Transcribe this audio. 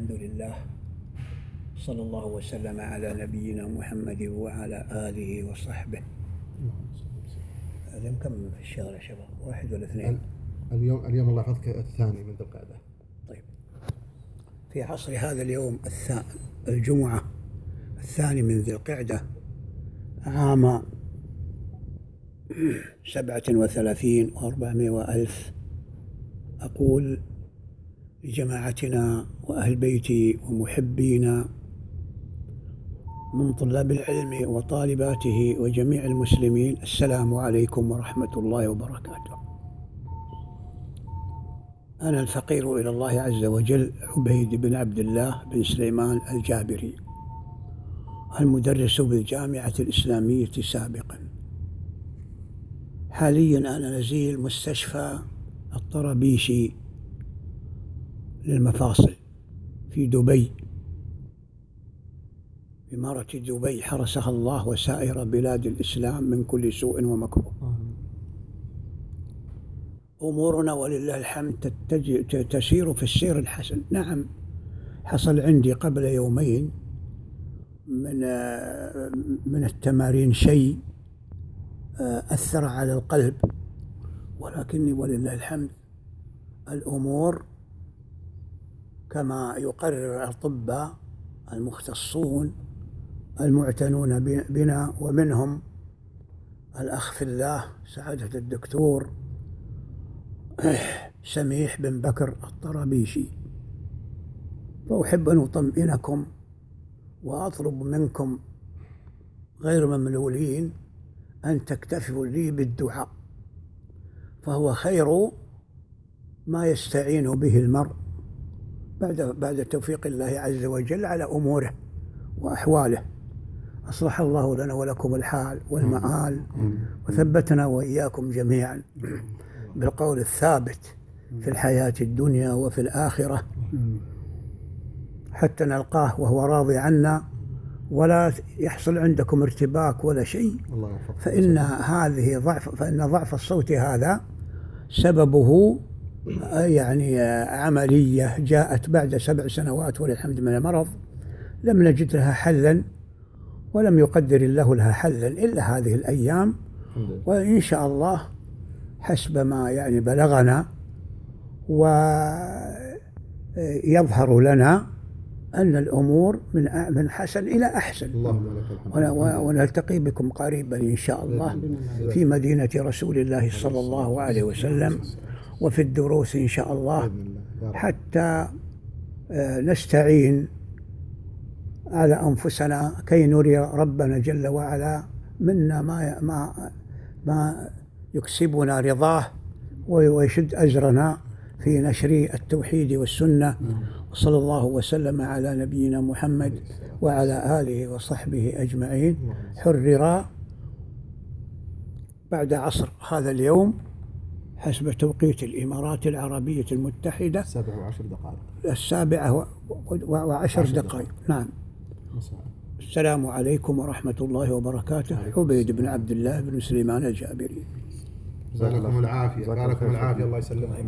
الحمد لله. صلى الله وسلم على نبينا محمد وعلى آله وصحبه. اليوم كم في الشهر يا شباب؟ واحد ولا اثنين؟ اليوم اليوم الله يحفظك الثاني من ذي القعدة. طيب. في عصر هذا اليوم الثاني الجمعة الثاني من ذي القعدة عام سبعة وثلاثين وأربعمائة وألف أقول لجماعتنا وأهل بيتي ومحبينا من طلاب العلم وطالباته وجميع المسلمين. السلام عليكم ورحمة الله وبركاته. أنا الفقير إلى الله عز وجل عبيد بن عبد الله بن سليمان الجابري المدرس بالجامعة الإسلامية سابقا. حاليا أنا نزيل مستشفى الطرابيشي للمفاصل. في دبي. إمارة دبي حرسها الله وسائر بلاد الإسلام من كل سوء ومكروه. أمورنا ولله الحمد تسير في السير الحسن. نعم حصل عندي قبل يومين من من التمارين شيء أثر على القلب. ولكني ولله الحمد الأمور كما يقرر الأطباء المختصون المعتنون بنا ومنهم الأخ في الله سعادة الدكتور سميح بن بكر الطرابيشي. فأحب أن أطمئنكم وأطلب منكم غير مملولين أن تكتفوا لي بالدعاء فهو خير ما يستعين به المرء. بعد بعد توفيق الله عز وجل على أموره وأحواله. أصلح الله لنا ولكم الحال والمآل وثبتنا وإياكم جميعا بالقول الثابت في الحياة الدنيا وفي الآخرة. حتى نلقاه وهو راضي عنا ولا يحصل عندكم ارتباك ولا شيء. فإن هذه ضعف فإن ضعف الصوت هذا سببه يعني عملية جاءت بعد سبع سنوات وللحمد من المرض لم نجد لها حلا ولم يقدر الله لها حلا إلا هذه الأيام. وإن شاء الله حسب ما يعني بلغنا ويظهر لنا أن الأمور من من حسن إلى أحسن. اللهم ونلتقي بكم قريبا إن شاء الله في مدينة رسول الله صلى الله عليه وسلم. وفي الدروس إن شاء الله. حتى آه، نستعين على أنفسنا كي نري ربنا جل وعلا منا ما ما ما يكسبنا رضاه ويشد أجرنا في نشر التوحيد والسنة. وصلى الله وسلم على نبينا محمد وعلى آله وصحبه أجمعين. حرر بعد عصر هذا اليوم. حسب توقيت الإمارات العربية المتحدة. السابعة وعشر دقائق. السابعة وعشر دقائق. نعم. السلام عليكم ورحمة الله وبركاته. عبيد بن عبد الله بن سليمان الجابري. جزاكم العافية جزاكم العافية الله يسلمك.